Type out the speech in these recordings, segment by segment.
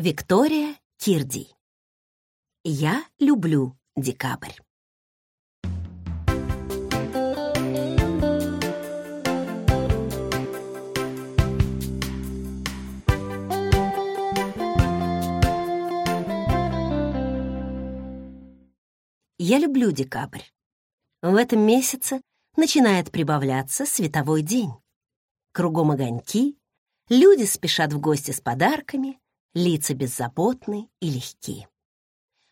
Виктория Кирдий. Я люблю декабрь. Я люблю декабрь. В этом месяце начинает прибавляться световой день. Кругом огоньки, люди спешат в гости с подарками, лица беззаботны и легки.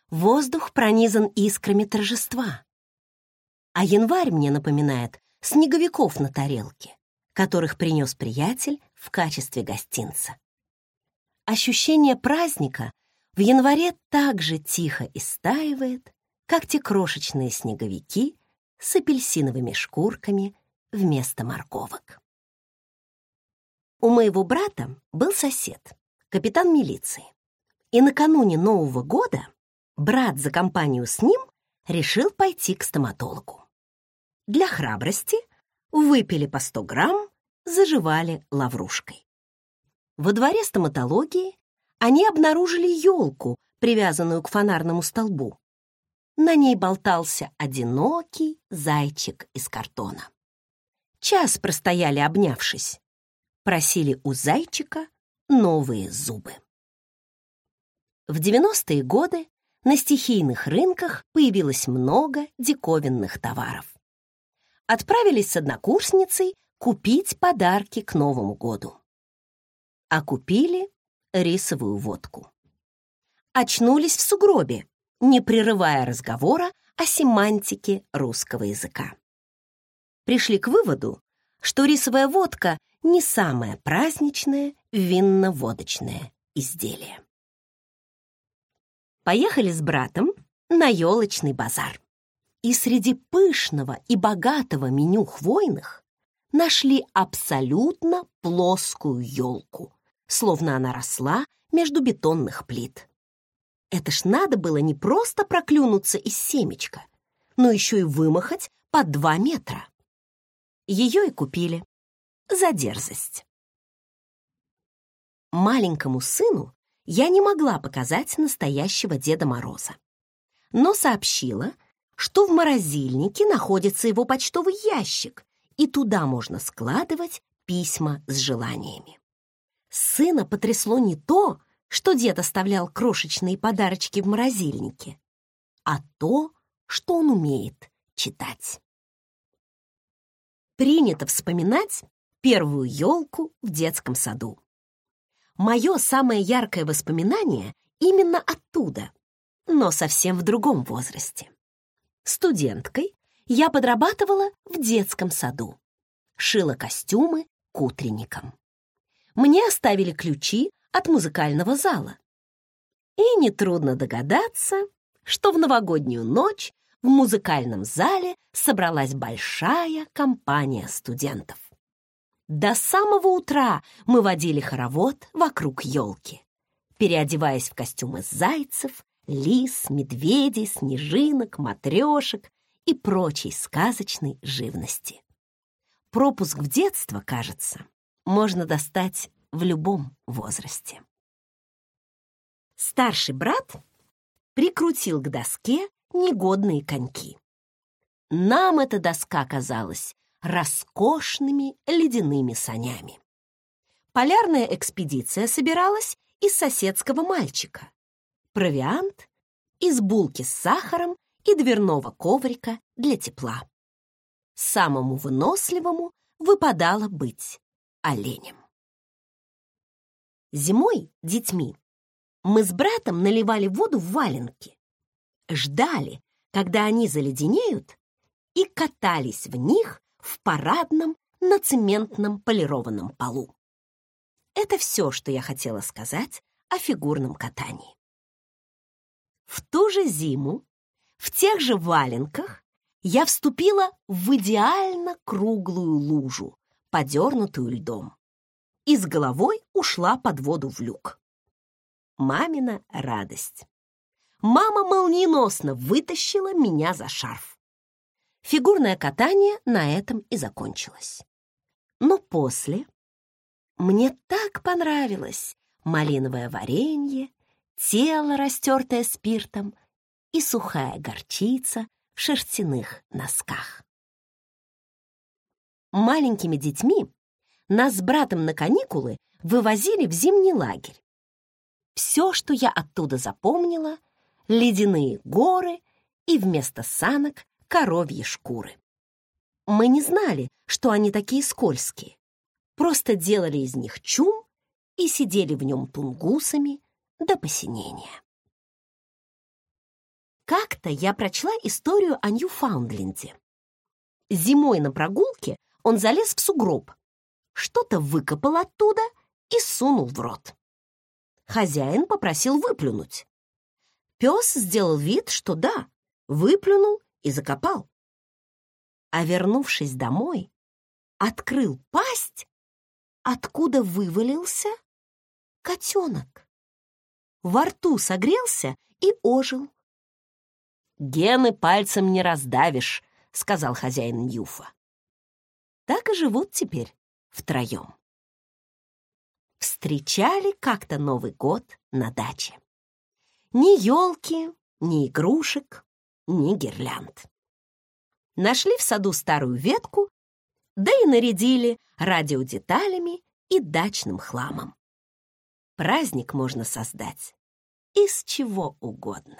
Воздух пронизан искрами торжества. А январь мне напоминает снеговиков на тарелке, которых принес приятель в качестве гостинца. Ощущение праздника в январе так же тихо истаивает, как те крошечные снеговики с апельсиновыми шкурками вместо морковок. У моего брата был сосед, капитан милиции. И накануне Нового года брат за компанию с ним решил пойти к стоматологу. Для храбрости выпили по 100 грамм, заживали лаврушкой. Во дворе стоматологии они обнаружили елку, привязанную к фонарному столбу, на ней болтался одинокий зайчик из картона. Час простояли, обнявшись. Просили у зайчика новые зубы. В 90-е годы на стихийных рынках появилось много диковинных товаров. Отправились с однокурсницей купить подарки к Новому году. А купили рисовую водку. Очнулись в сугробе, не прерывая разговора о семантике русского языка. Пришли к выводу, что рисовая водка не самое праздничное винно-водочное изделие. Поехали с братом на елочный базар. И среди пышного и богатого меню хвойных нашли абсолютно плоскую елку, словно она росла между бетонных плит. Это ж надо было не просто проклюнуться из семечка, но еще и вымахать по два метра. Ее и купили. За дерзость. Маленькому сыну я не могла показать настоящего Деда Мороза, но сообщила, что в морозильнике находится его почтовый ящик, и туда можно складывать письма с желаниями. Сына потрясло не то, что дед оставлял крошечные подарочки в морозильнике, а то, что он умеет читать. Принято вспоминать первую елку в детском саду. Мое самое яркое воспоминание именно оттуда, но совсем в другом возрасте. Студенткой я подрабатывала в детском саду, шила костюмы к утренникам. Мне оставили ключи от музыкального зала. И нетрудно догадаться, что в новогоднюю ночь в музыкальном зале собралась большая компания студентов. До самого утра мы водили хоровод вокруг елки, переодеваясь в костюмы зайцев, лис, медведей, снежинок, матрешек и прочей сказочной живности. Пропуск в детство, кажется, можно достать в любом возрасте. Старший брат прикрутил к доске негодные коньки. Нам эта доска казалась роскошными ледяными санями. Полярная экспедиция собиралась из соседского мальчика. Провиант из булки с сахаром и дверного коврика для тепла. Самому выносливому выпадало быть оленем. Зимой детьми мы с братом наливали воду в валенки, ждали, когда они заледенеют, и катались в них в парадном на цементном полированном полу. Это все, что я хотела сказать о фигурном катании. В ту же зиму, в тех же валенках, я вступила в идеально круглую лужу, подернутую льдом и с головой ушла под воду в люк. Мамина радость. Мама молниеносно вытащила меня за шарф. Фигурное катание на этом и закончилось. Но после мне так понравилось малиновое варенье, тело, растертое спиртом, и сухая горчица в шерстяных носках. Маленькими детьми нас с братом на каникулы вывозили в зимний лагерь. Все, что я оттуда запомнила — ледяные горы и вместо санок коровьи шкуры. Мы не знали, что они такие скользкие, просто делали из них чум и сидели в нем тунгусами до посинения. Как-то я прочла историю о Ньюфаундленде. Зимой на прогулке он залез в сугроб, что-то выкопал оттуда и сунул в рот. Хозяин попросил выплюнуть. Пес сделал вид, что да, выплюнул и закопал. А вернувшись домой, открыл пасть, откуда вывалился котенок. Во рту согрелся и ожил. «Гены пальцем не раздавишь», — сказал хозяин Юфа. Так и живут теперь втроем. Встречали как-то Новый год на даче. Ни елки, ни игрушек, ни гирлянд. Нашли в саду старую ветку, да и нарядили радиодеталями и дачным хламом. Праздник можно создать из чего угодно.